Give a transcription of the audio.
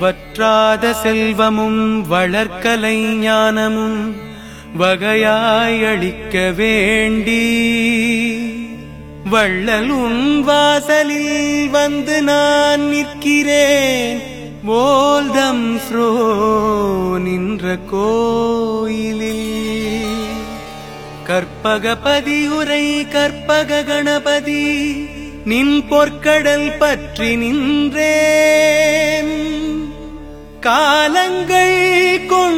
வற்றாத செல்வமும் வளர்க்கலை ஞானமும் வகையாயளிக்க வேண்டி. வள்ளல் உன் வாசலில் வந்து நான் நிற்கிறேன். ஓல்தம் ஸ்ரோ நின்ற கோயிலில். கற்பகபதி உரை கற்பக கணபதி நின் பொற்கடல் பற்றி நின்றே காலங்கள் கொண்டாடும்